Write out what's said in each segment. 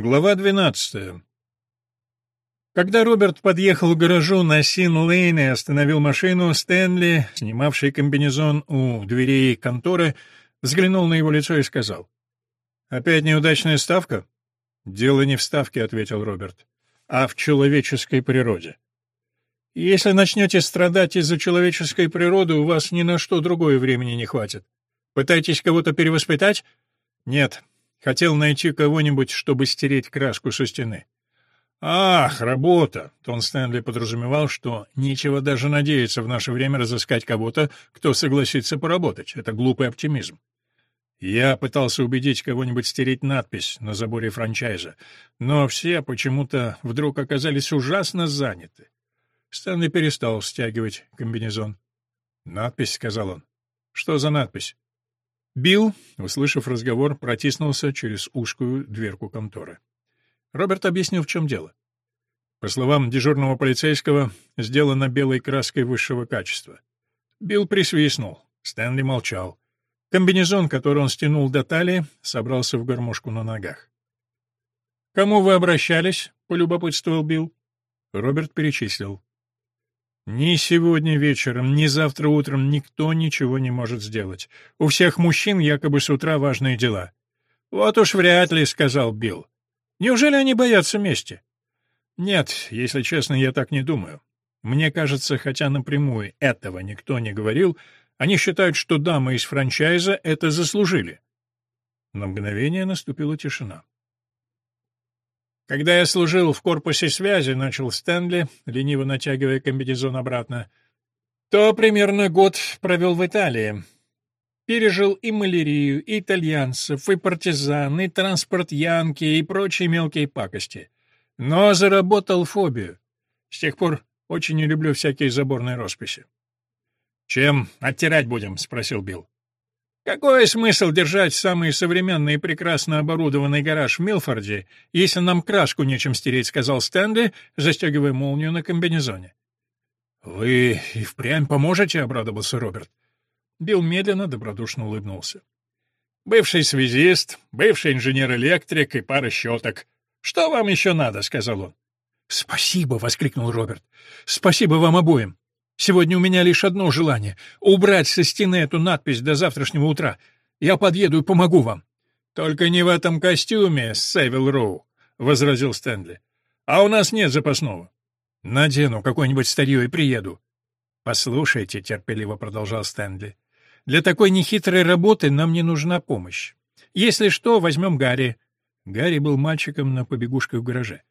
Глава 12. Когда Роберт подъехал к гаражу на Син-Лейн и остановил машину, Стэнли, снимавший комбинезон у дверей конторы, взглянул на его лицо и сказал. «Опять неудачная ставка?» «Дело не в ставке», — ответил Роберт, — «а в человеческой природе». «Если начнете страдать из-за человеческой природы, у вас ни на что другое времени не хватит. Пытаетесь кого-то перевоспитать?» «Нет, Хотел найти кого-нибудь, чтобы стереть краску со стены. «Ах, работа!» — Тон Стэнли подразумевал, что нечего даже надеяться в наше время разыскать кого-то, кто согласится поработать. Это глупый оптимизм. Я пытался убедить кого-нибудь стереть надпись на заборе франчайза, но все почему-то вдруг оказались ужасно заняты. Стэнли перестал стягивать комбинезон. «Надпись», — сказал он. «Что за надпись?» Билл, услышав разговор, протиснулся через узкую дверку конторы. Роберт объяснил, в чем дело. По словам дежурного полицейского, сделано белой краской высшего качества. Билл присвистнул. Стэнли молчал. Комбинезон, который он стянул до талии, собрался в гармошку на ногах. «Кому вы обращались?» — полюбопытствовал Билл. Роберт перечислил. Ни сегодня вечером, ни завтра утром никто ничего не может сделать. У всех мужчин якобы с утра важные дела. Вот уж вряд ли, сказал Билл. Неужели они боятся мести? Нет, если честно, я так не думаю. Мне кажется, хотя напрямую этого никто не говорил, они считают, что дамы из франчайза это заслужили. На мгновение наступила тишина. Когда я служил в корпусе связи, начал Стэнли, лениво натягивая комбинезон обратно, то примерно год провел в Италии. Пережил и малярию, и итальянцев, и партизан, и транспорт Янки, и прочие мелкие пакости. Но заработал фобию. С тех пор очень не люблю всякие заборные росписи. «Чем оттирать будем?» — спросил Билл. Какой смысл держать самый современный и прекрасно оборудованный гараж в Милфорде, если нам краску нечем стереть, сказал Стэнли, застегивая молнию на комбинезоне. Вы и впрямь поможете, обрадовался Роберт. Билл медленно добродушно улыбнулся. Бывший связист, бывший инженер-электрик и пара щеток. Что вам еще надо, сказал он. Спасибо, воскликнул Роберт. Спасибо вам обоим. Сегодня у меня лишь одно желание — убрать со стены эту надпись до завтрашнего утра. Я подъеду и помогу вам. — Только не в этом костюме, Севил Роу, — возразил Стэнли. — А у нас нет запасного. — Надену какое-нибудь старье и приеду. — Послушайте, — терпеливо продолжал Стэнли, — для такой нехитрой работы нам не нужна помощь. Если что, возьмем Гарри. Гарри был мальчиком на побегушках в гараже.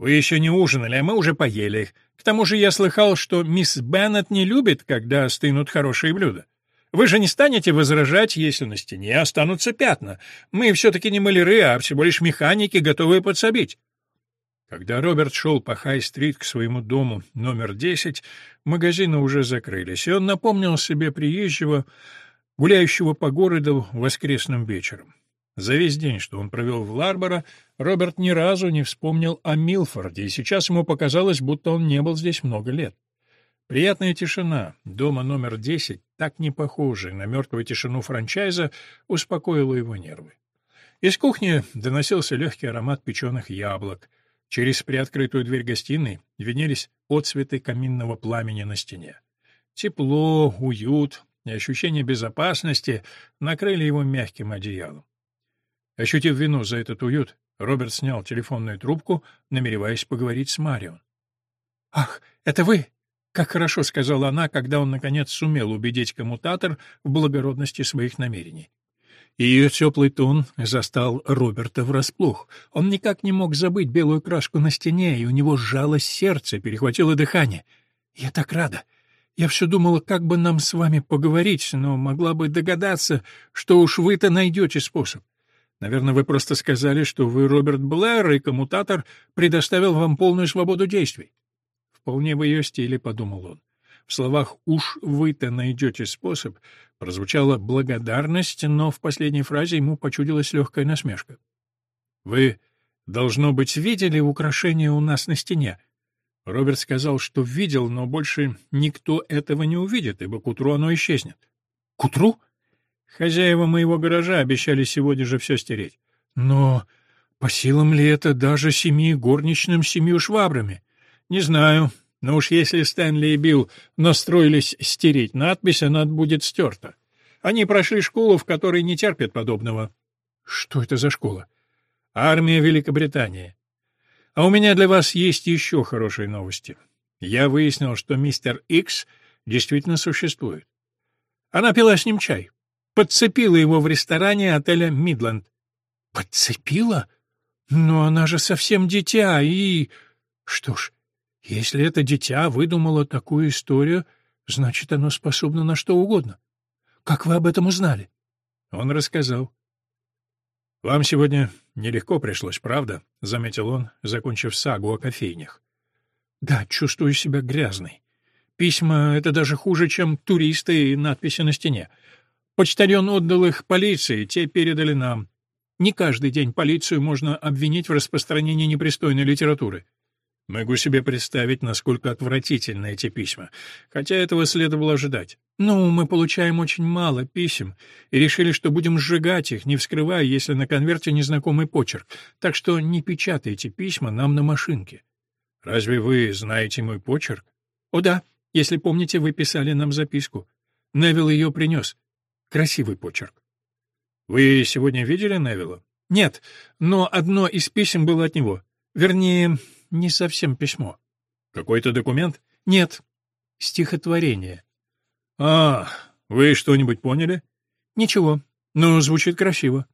Вы еще не ужинали, а мы уже поели. К тому же я слыхал, что мисс Беннет не любит, когда стынут хорошие блюда. Вы же не станете возражать, если на стене останутся пятна. Мы все-таки не маляры, а всего лишь механики, готовые подсобить. Когда Роберт шел по Хай-стрит к своему дому номер 10, магазины уже закрылись, и он напомнил себе приезжего, гуляющего по городу воскресным вечером. За весь день, что он провел в Ларборо, Роберт ни разу не вспомнил о Милфорде, и сейчас ему показалось, будто он не был здесь много лет. Приятная тишина дома номер 10, так не похожая на мертвую тишину франчайза, успокоила его нервы. Из кухни доносился легкий аромат печеных яблок. Через приоткрытую дверь гостиной виднелись отцветы каминного пламени на стене. Тепло, уют и ощущение безопасности накрыли его мягким одеялом. Ощутив вину за этот уют, Роберт снял телефонную трубку, намереваясь поговорить с Марион. «Ах, это вы!» Как хорошо сказала она, когда он, наконец, сумел убедить коммутатор в благородности своих намерений. Ее теплый тон застал Роберта врасплох. Он никак не мог забыть белую краску на стене, и у него сжалось сердце, перехватило дыхание. «Я так рада! Я все думала, как бы нам с вами поговорить, но могла бы догадаться, что уж вы-то найдете способ. Наверное, вы просто сказали, что вы Роберт Блэр, и коммутатор предоставил вам полную свободу действий. Вполне в ее стиле, — подумал он. В словах «уж вы-то найдете способ» прозвучала благодарность, но в последней фразе ему почудилась легкая насмешка. «Вы, должно быть, видели украшение у нас на стене?» Роберт сказал, что видел, но больше никто этого не увидит, ибо к утру оно исчезнет. «К утру?» Хозяева моего гаража обещали сегодня же все стереть. Но По силам ли это даже семи горничным семью швабрами? Не знаю, но уж если Стэнли и Билл настроились стереть надпись, она будет стерта. Они прошли школу, в которой не терпят подобного. Что это за школа? Армия Великобритании. А у меня для вас есть еще хорошие новости. Я выяснил, что мистер Икс действительно существует. Она пила с ним чай. Подцепила его в ресторане отеля «Мидленд». Подцепила? Но она же совсем дитя, и... Что ж, если это дитя выдумало такую историю, значит, оно способно на что угодно. Как вы об этом узнали? Он рассказал. «Вам сегодня нелегко пришлось, правда?» — заметил он, закончив сагу о кофейнях. «Да, чувствую себя грязной. Письма — это даже хуже, чем туристы и надписи на стене. Почтальон отдал их полиции, те передали нам. Не каждый день полицию можно обвинить в распространении непристойной литературы. Могу себе представить, насколько отвратительны эти письма, хотя этого следовало ожидать. Ну, мы получаем очень мало писем и решили, что будем сжигать их, не вскрывая, если на конверте незнакомый почерк, так что не печатайте письма нам на машинке. Разве вы знаете мой почерк? О да, если помните, вы писали нам записку. Невил ее принес. Красивый почерк. Вы сегодня видели Невилла? Нет, но одно из писем было от него. Вернее, не совсем письмо. Какой-то документ? Нет. Стихотворение. А, вы что-нибудь поняли? Ничего. Но звучит красиво.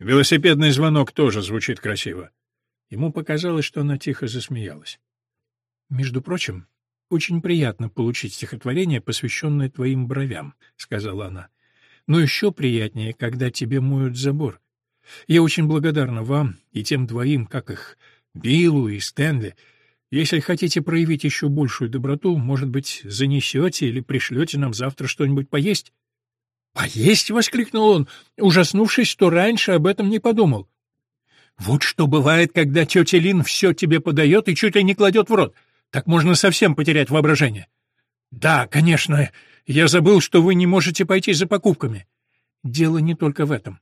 Велосипедный звонок тоже звучит красиво. Ему показалось, что она тихо засмеялась. Между прочим, очень приятно получить стихотворение, посвященное твоим бровям, сказала она. Но еще приятнее, когда тебе моют забор. Я очень благодарна вам и тем двоим, как их, Биллу и Стэнли. Если хотите проявить еще большую доброту, может быть, занесете или пришлете нам завтра что-нибудь поесть? «Поесть?» — воскликнул он, ужаснувшись, что раньше об этом не подумал. «Вот что бывает, когда тетя Лин все тебе подает и чуть ли не кладет в рот. Так можно совсем потерять воображение». «Да, конечно, я забыл, что вы не можете пойти за покупками. Дело не только в этом.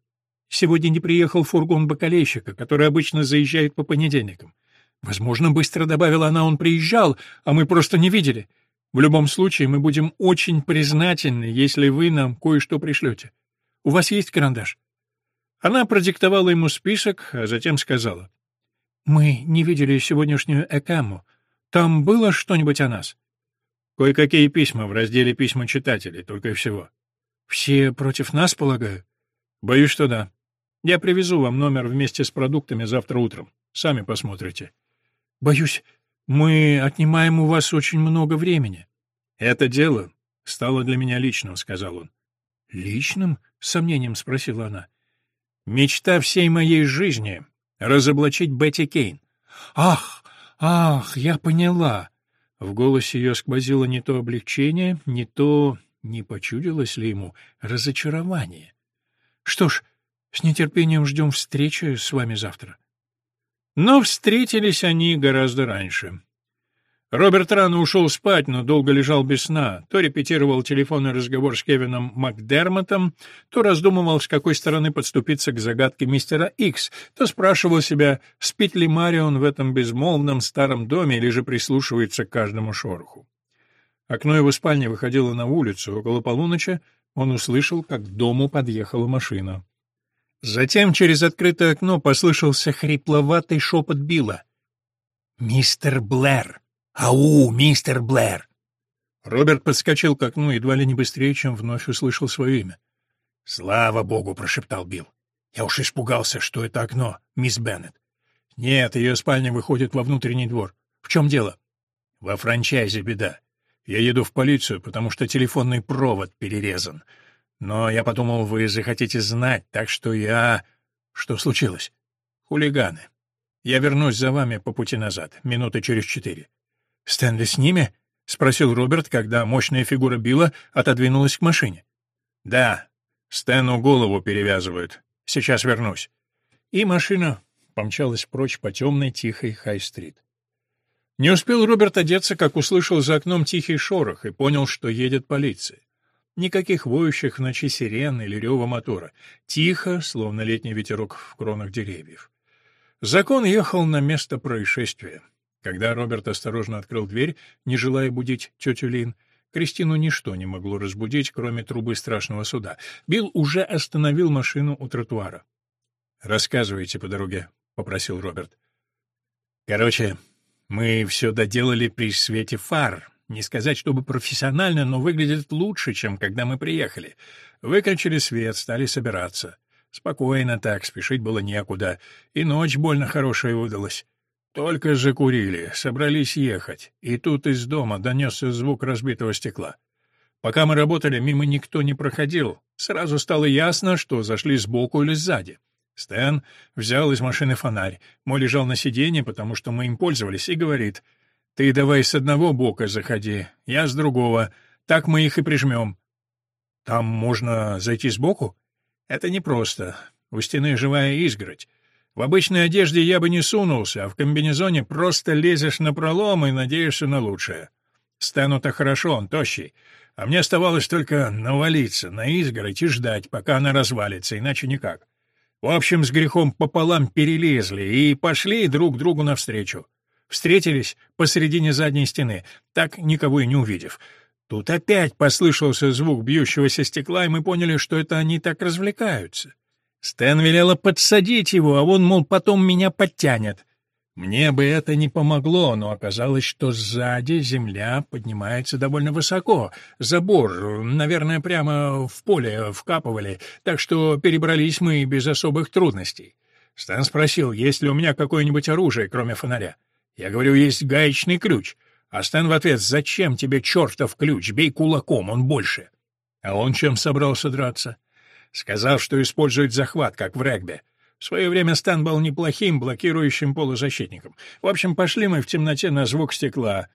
Сегодня не приехал фургон бакалейщика, который обычно заезжает по понедельникам. Возможно, быстро добавила она, он приезжал, а мы просто не видели. В любом случае, мы будем очень признательны, если вы нам кое-что пришлете. У вас есть карандаш?» Она продиктовала ему список, а затем сказала. «Мы не видели сегодняшнюю Экаму. Там было что-нибудь о нас?» Кое-какие письма в разделе «Письма читателей», только и всего. Все против нас, полагаю? Боюсь, что да. Я привезу вам номер вместе с продуктами завтра утром. Сами посмотрите. Боюсь, мы отнимаем у вас очень много времени. Это дело стало для меня личным, сказал он. Личным? с сомнением спросила она. Мечта всей моей жизни — разоблачить Бетти Кейн. Ах, ах, я поняла. В голосе ее сквозило не то облегчение, не то, не почудилось ли ему, разочарование. Что ж, с нетерпением ждем встречи с вами завтра. Но встретились они гораздо раньше. Роберт рано ушел спать, но долго лежал без сна. То репетировал телефонный разговор с Кевином Макдермотом, то раздумывал, с какой стороны подступиться к загадке мистера Икс, то спрашивал себя, спит ли Марион в этом безмолвном старом доме или же прислушивается к каждому шороху. Окно его спальни выходило на улицу. Около полуночи он услышал, как к дому подъехала машина. Затем через открытое окно послышался хрипловатый шепот Билла. «Мистер Блэр!» «Ау, мистер Блэр!» Роберт подскочил к окну едва ли не быстрее, чем вновь услышал свое имя. «Слава богу!» — прошептал Билл. «Я уж испугался, что это окно, мисс Беннет». «Нет, ее спальня выходит во внутренний двор. В чем дело?» «Во франчайзе беда. Я еду в полицию, потому что телефонный провод перерезан. Но я подумал, вы захотите знать, так что я...» «Что случилось?» «Хулиганы. Я вернусь за вами по пути назад, минуты через четыре. «Стэнли с ними?» — спросил Роберт, когда мощная фигура Билла отодвинулась к машине. «Да, Стэну голову перевязывают. Сейчас вернусь». И машина помчалась прочь по темной тихой Хай-стрит. Не успел Роберт одеться, как услышал за окном тихий шорох и понял, что едет полиция. Никаких воющих в ночи сирен или рева мотора. Тихо, словно летний ветерок в кронах деревьев. Закон ехал на место происшествия. Когда Роберт осторожно открыл дверь, не желая будить тетю Лин, Кристину ничто не могло разбудить, кроме трубы страшного суда. Билл уже остановил машину у тротуара. «Рассказывайте по дороге», — попросил Роберт. «Короче, мы все доделали при свете фар. Не сказать, чтобы профессионально, но выглядит лучше, чем когда мы приехали. Выключили свет, стали собираться. Спокойно так, спешить было некуда. И ночь больно хорошая выдалась. Только закурили, собрались ехать, и тут из дома донесся звук разбитого стекла. Пока мы работали, мимо никто не проходил. Сразу стало ясно, что зашли сбоку или сзади. Стэн взял из машины фонарь. Мой лежал на сиденье, потому что мы им пользовались, и говорит, «Ты давай с одного бока заходи, я с другого. Так мы их и прижмем». «Там можно зайти сбоку?» «Это непросто. У стены живая изгородь. В обычной одежде я бы не сунулся, а в комбинезоне просто лезешь на пролом и надеешься на лучшее. Стану-то хорошо, он тощий. А мне оставалось только навалиться на изгородь и ждать, пока она развалится, иначе никак. В общем, с грехом пополам перелезли и пошли друг другу навстречу. Встретились посередине задней стены, так никого и не увидев. Тут опять послышался звук бьющегося стекла, и мы поняли, что это они так развлекаются. Стэн велела подсадить его, а он, мол, потом меня подтянет. Мне бы это не помогло, но оказалось, что сзади земля поднимается довольно высоко. Забор, наверное, прямо в поле вкапывали, так что перебрались мы без особых трудностей. Стэн спросил, есть ли у меня какое-нибудь оружие, кроме фонаря. Я говорю, есть гаечный ключ. А Стэн в ответ, зачем тебе чертов ключ, бей кулаком, он больше. А он чем собрался драться? Сказал, что использует захват, как в регби. В свое время Стан был неплохим блокирующим полузащитником. В общем, пошли мы в темноте на звук стекла.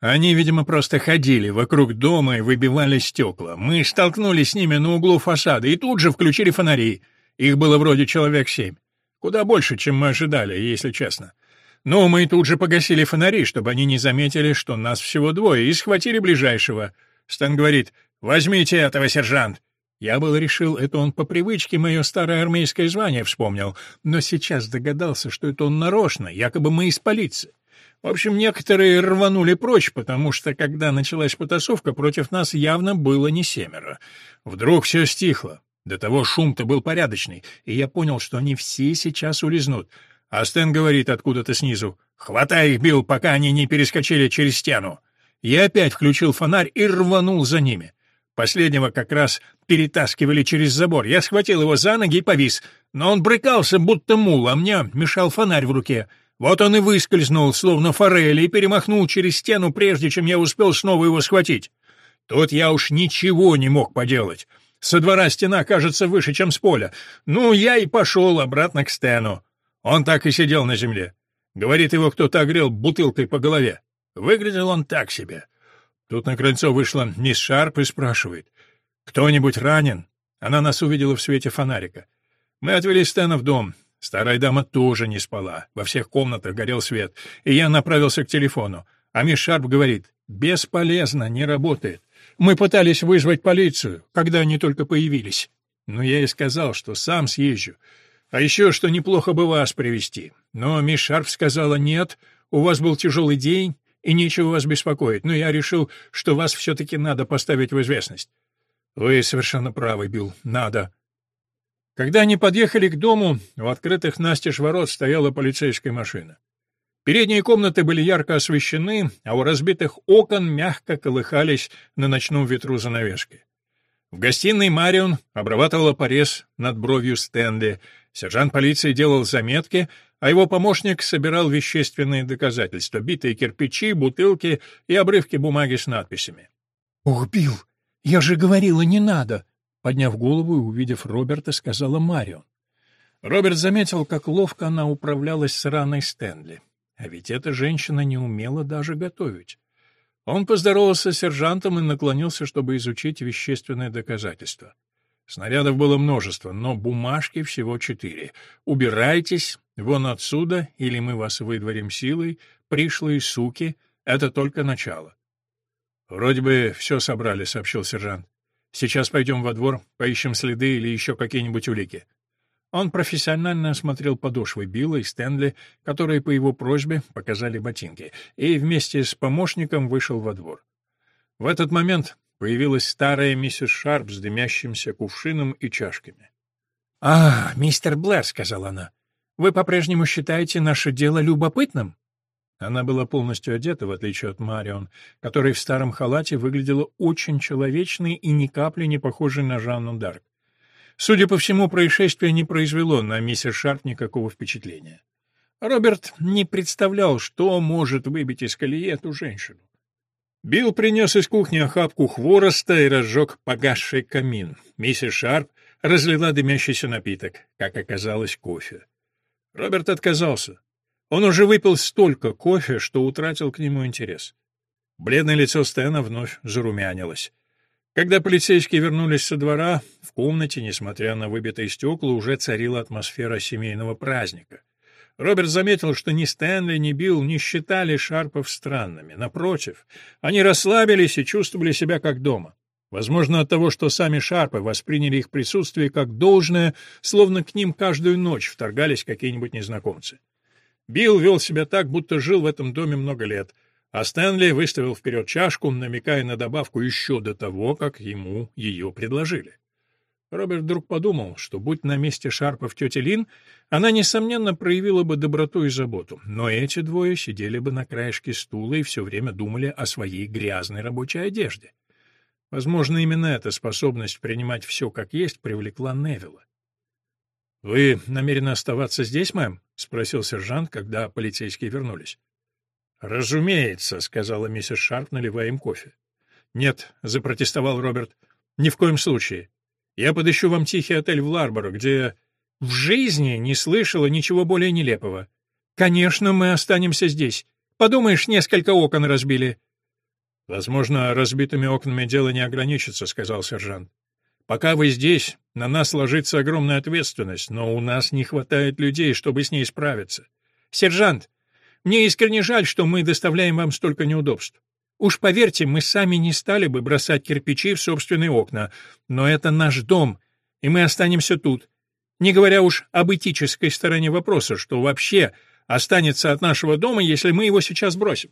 Они, видимо, просто ходили вокруг дома и выбивали стекла. Мы столкнулись с ними на углу фасада и тут же включили фонари. Их было вроде человек семь. Куда больше, чем мы ожидали, если честно. Но мы тут же погасили фонари, чтобы они не заметили, что нас всего двое, и схватили ближайшего. Стэн говорит, «Возьмите этого, сержант!» Я был решил, это он по привычке мое старое армейское звание вспомнил, но сейчас догадался, что это он нарочно, якобы мы из полиции. В общем, некоторые рванули прочь, потому что, когда началась потасовка, против нас явно было не семеро. Вдруг все стихло. До того шум-то был порядочный, и я понял, что они все сейчас улизнут. А Стэн говорит откуда-то снизу, «Хватай их, Билл, пока они не перескочили через стену». Я опять включил фонарь и рванул за ними. Последнего как раз перетаскивали через забор. Я схватил его за ноги и повис. Но он брыкался, будто мул, а мне мешал фонарь в руке. Вот он и выскользнул, словно форель, и перемахнул через стену, прежде чем я успел снова его схватить. Тут я уж ничего не мог поделать. Со двора стена кажется выше, чем с поля. Ну, я и пошел обратно к Стэну. Он так и сидел на земле. Говорит, его кто-то огрел бутылкой по голове. Выглядел он так себе. Тут на крыльцо вышла мисс Шарп и спрашивает. «Кто-нибудь ранен?» Она нас увидела в свете фонарика. Мы отвели Стэна в дом. Старая дама тоже не спала. Во всех комнатах горел свет. И я направился к телефону. А мисс Шарп говорит, «Бесполезно, не работает. Мы пытались вызвать полицию, когда они только появились. Но я и сказал, что сам съезжу. А еще, что неплохо бы вас привести. Но мисс Шарп сказала, нет, у вас был тяжелый день, и нечего вас беспокоить, но я решил, что вас все-таки надо поставить в известность». «Вы совершенно правы, Билл, надо». Когда они подъехали к дому, у открытых настежь ворот стояла полицейская машина. Передние комнаты были ярко освещены, а у разбитых окон мягко колыхались на ночном ветру занавески. В гостиной Марион обрабатывала порез над бровью Стэнли, сержант полиции делал заметки, а его помощник собирал вещественные доказательства, битые кирпичи, бутылки и обрывки бумаги с надписями. «Ох, Билл, я же говорила, не надо!» Подняв голову и увидев Роберта, сказала Марион. Роберт заметил, как ловко она управлялась с раной Стэнли. А ведь эта женщина не умела даже готовить. Он поздоровался с сержантом и наклонился, чтобы изучить вещественные доказательства. Снарядов было множество, но бумажки всего четыре. «Убирайтесь, вон отсюда, или мы вас выдворим силой, пришлые суки, это только начало». «Вроде бы все собрали», — сообщил сержант. «Сейчас пойдем во двор, поищем следы или еще какие-нибудь улики». Он профессионально осмотрел подошвы Билла и Стэнли, которые по его просьбе показали ботинки, и вместе с помощником вышел во двор. В этот момент появилась старая миссис Шарп с дымящимся кувшином и чашками. «А, мистер Блэр», — сказала она, — «вы по-прежнему считаете наше дело любопытным?» Она была полностью одета, в отличие от Марион, которая в старом халате выглядела очень человечной и ни капли не похожей на Жанну Дарк. Судя по всему, происшествие не произвело на миссис Шарп никакого впечатления. Роберт не представлял, что может выбить из колеи эту женщину. Билл принес из кухни охапку хвороста и разжег погасший камин. Миссис Шарп разлила дымящийся напиток, как оказалось, кофе. Роберт отказался. Он уже выпил столько кофе, что утратил к нему интерес. Бледное лицо Стэна вновь зарумянилось. Когда полицейские вернулись со двора, в комнате, несмотря на выбитые стекла, уже царила атмосфера семейного праздника. Роберт заметил, что ни Стэнли, ни Билл не считали Шарпов странными. Напротив, они расслабились и чувствовали себя как дома. Возможно, от того, что сами Шарпы восприняли их присутствие как должное, словно к ним каждую ночь вторгались какие-нибудь незнакомцы. Билл вел себя так, будто жил в этом доме много лет — а Стэнли выставил вперед чашку, намекая на добавку еще до того, как ему ее предложили. Роберт вдруг подумал, что, будь на месте Шарпов тети Лин, она, несомненно, проявила бы доброту и заботу, но эти двое сидели бы на краешке стула и все время думали о своей грязной рабочей одежде. Возможно, именно эта способность принимать все как есть привлекла Невилла. «Вы намерены оставаться здесь, мэм?» — спросил сержант, когда полицейские вернулись. «Разумеется», — сказала миссис Шарп, наливая им кофе. «Нет», — запротестовал Роберт, — «ни в коем случае. Я подыщу вам тихий отель в Ларборо, где в жизни не слышала ничего более нелепого. Конечно, мы останемся здесь. Подумаешь, несколько окон разбили». «Возможно, разбитыми окнами дело не ограничится», — сказал сержант. «Пока вы здесь, на нас ложится огромная ответственность, но у нас не хватает людей, чтобы с ней справиться». «Сержант, мне искренне жаль, что мы доставляем вам столько неудобств. Уж поверьте, мы сами не стали бы бросать кирпичи в собственные окна, но это наш дом, и мы останемся тут. Не говоря уж об этической стороне вопроса, что вообще останется от нашего дома, если мы его сейчас бросим.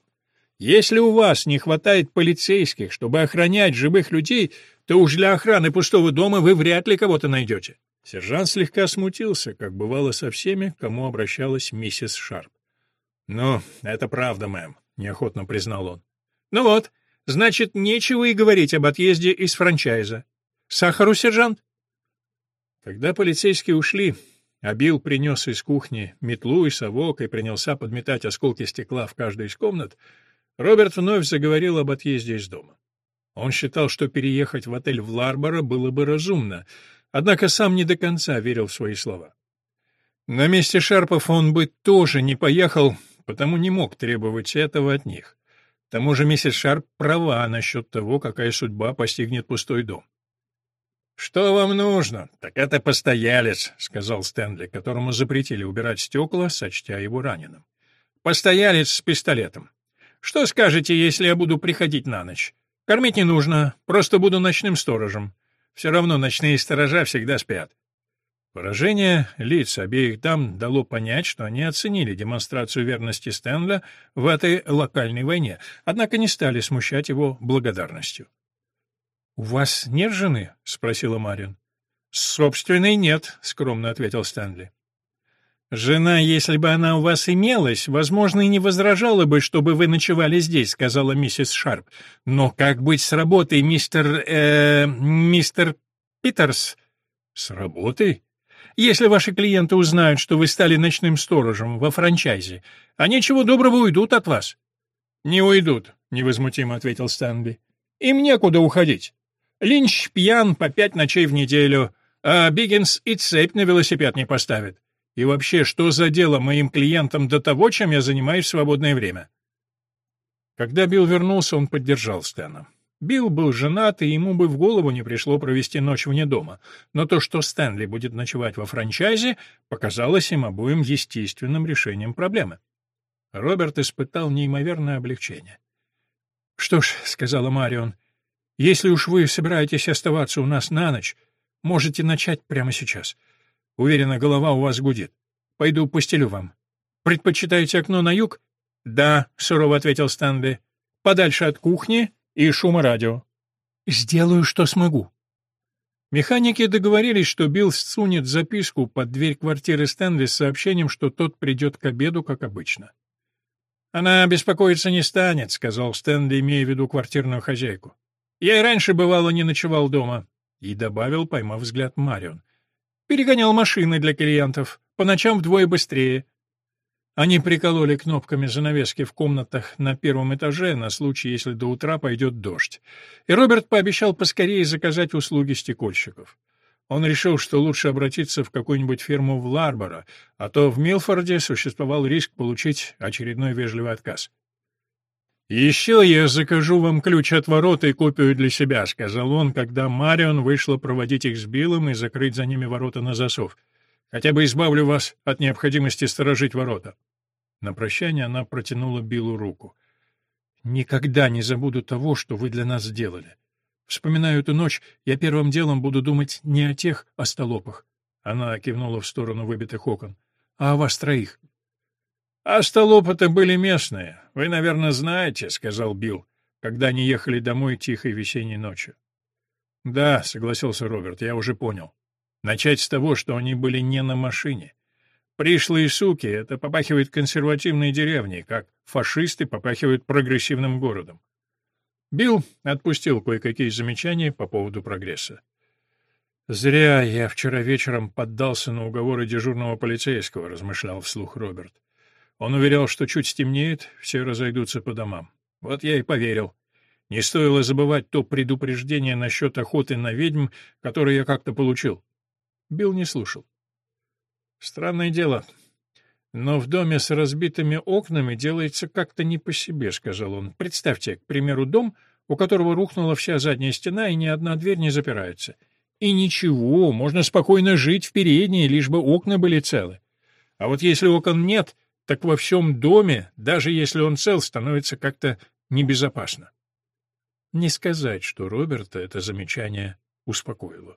Если у вас не хватает полицейских, чтобы охранять живых людей, то уж для охраны пустого дома вы вряд ли кого-то найдете. Сержант слегка смутился, как бывало со всеми, кому обращалась миссис Шарп. «Ну, это правда, мэм», — неохотно признал он. «Ну вот, значит, нечего и говорить об отъезде из франчайза. Сахару, сержант?» Когда полицейские ушли, а Билл принес из кухни метлу и совок и принялся подметать осколки стекла в каждой из комнат, Роберт вновь заговорил об отъезде из дома. Он считал, что переехать в отель в Ларборо было бы разумно, однако сам не до конца верил в свои слова. На месте Шарпов он бы тоже не поехал, потому не мог требовать этого от них. К тому же миссис Шарп права насчет того, какая судьба постигнет пустой дом. «Что вам нужно? Так это постоялец», — сказал Стэнли, которому запретили убирать стекла, сочтя его раненым. «Постоялец с пистолетом. Что скажете, если я буду приходить на ночь? Кормить не нужно, просто буду ночным сторожем. Все равно ночные сторожа всегда спят. Выражение лиц обеих дам дало понять, что они оценили демонстрацию верности Стэнля в этой локальной войне, однако не стали смущать его благодарностью. «У вас нет жены?» — спросила Марин. «Собственной нет», — скромно ответил Стэнли. «Жена, если бы она у вас имелась, возможно, и не возражала бы, чтобы вы ночевали здесь», — сказала миссис Шарп. «Но как быть с работой, мистер... э... мистер Питерс?» «С работой?» Если ваши клиенты узнают, что вы стали ночным сторожем во франчайзе, они чего доброго уйдут от вас. Не уйдут, невозмутимо ответил Стэнли. Им некуда уходить. Линч пьян по пять ночей в неделю, а Биггинс и цепь на велосипед не поставит. И вообще, что за дело моим клиентам до того, чем я занимаюсь в свободное время? Когда Билл вернулся, он поддержал Стэна. Билл был женат, и ему бы в голову не пришло провести ночь вне дома, но то, что Стэнли будет ночевать во франчайзе, показалось им обоим естественным решением проблемы. Роберт испытал неимоверное облегчение. «Что ж», — сказала Марион, — «если уж вы собираетесь оставаться у нас на ночь, можете начать прямо сейчас. Уверена, голова у вас гудит. Пойду постелю вам. Предпочитаете окно на юг? Да, сурово ответил Стэнли. Подальше от кухни и шума радио. Сделаю, что смогу. Механики договорились, что Билл сунет записку под дверь квартиры Стэнли с сообщением, что тот придет к обеду, как обычно. «Она беспокоиться не станет», — сказал Стэнли, имея в виду квартирную хозяйку. «Я и раньше, бывало, не ночевал дома». И добавил, поймав взгляд Марион. «Перегонял машины для клиентов. По ночам вдвое быстрее. Они прикололи кнопками занавески в комнатах на первом этаже на случай, если до утра пойдет дождь. И Роберт пообещал поскорее заказать услуги стекольщиков. Он решил, что лучше обратиться в какую-нибудь фирму в Ларборо, а то в Милфорде существовал риск получить очередной вежливый отказ. «Еще я закажу вам ключ от ворот и копию для себя», — сказал он, когда Марион вышла проводить их с Биллом и закрыть за ними ворота на засов. «Хотя бы избавлю вас от необходимости сторожить ворота». На прощание она протянула Биллу руку. «Никогда не забуду того, что вы для нас сделали. Вспоминаю эту ночь, я первым делом буду думать не о тех остолопах». Она кивнула в сторону выбитых окон. «А о вас троих». «Остолопы-то были местные. Вы, наверное, знаете», — сказал Билл, когда они ехали домой тихой весенней ночью. «Да», — согласился Роберт, — «я уже понял. Начать с того, что они были не на машине. Пришлые суки — это попахивает консервативной деревней, как фашисты попахивают прогрессивным городом. Билл отпустил кое-какие замечания по поводу прогресса. «Зря я вчера вечером поддался на уговоры дежурного полицейского», — размышлял вслух Роберт. Он уверял, что чуть стемнеет, все разойдутся по домам. Вот я и поверил. Не стоило забывать то предупреждение насчет охоты на ведьм, которое я как-то получил. Билл не слушал. Странное дело. Но в доме с разбитыми окнами делается как-то не по себе, сказал он. Представьте, к примеру, дом, у которого рухнула вся задняя стена и ни одна дверь не запирается. И ничего, можно спокойно жить в передней, лишь бы окна были целы. А вот если окон нет, так во всем доме, даже если он цел, становится как-то небезопасно. Не сказать, что Роберта это замечание успокоило.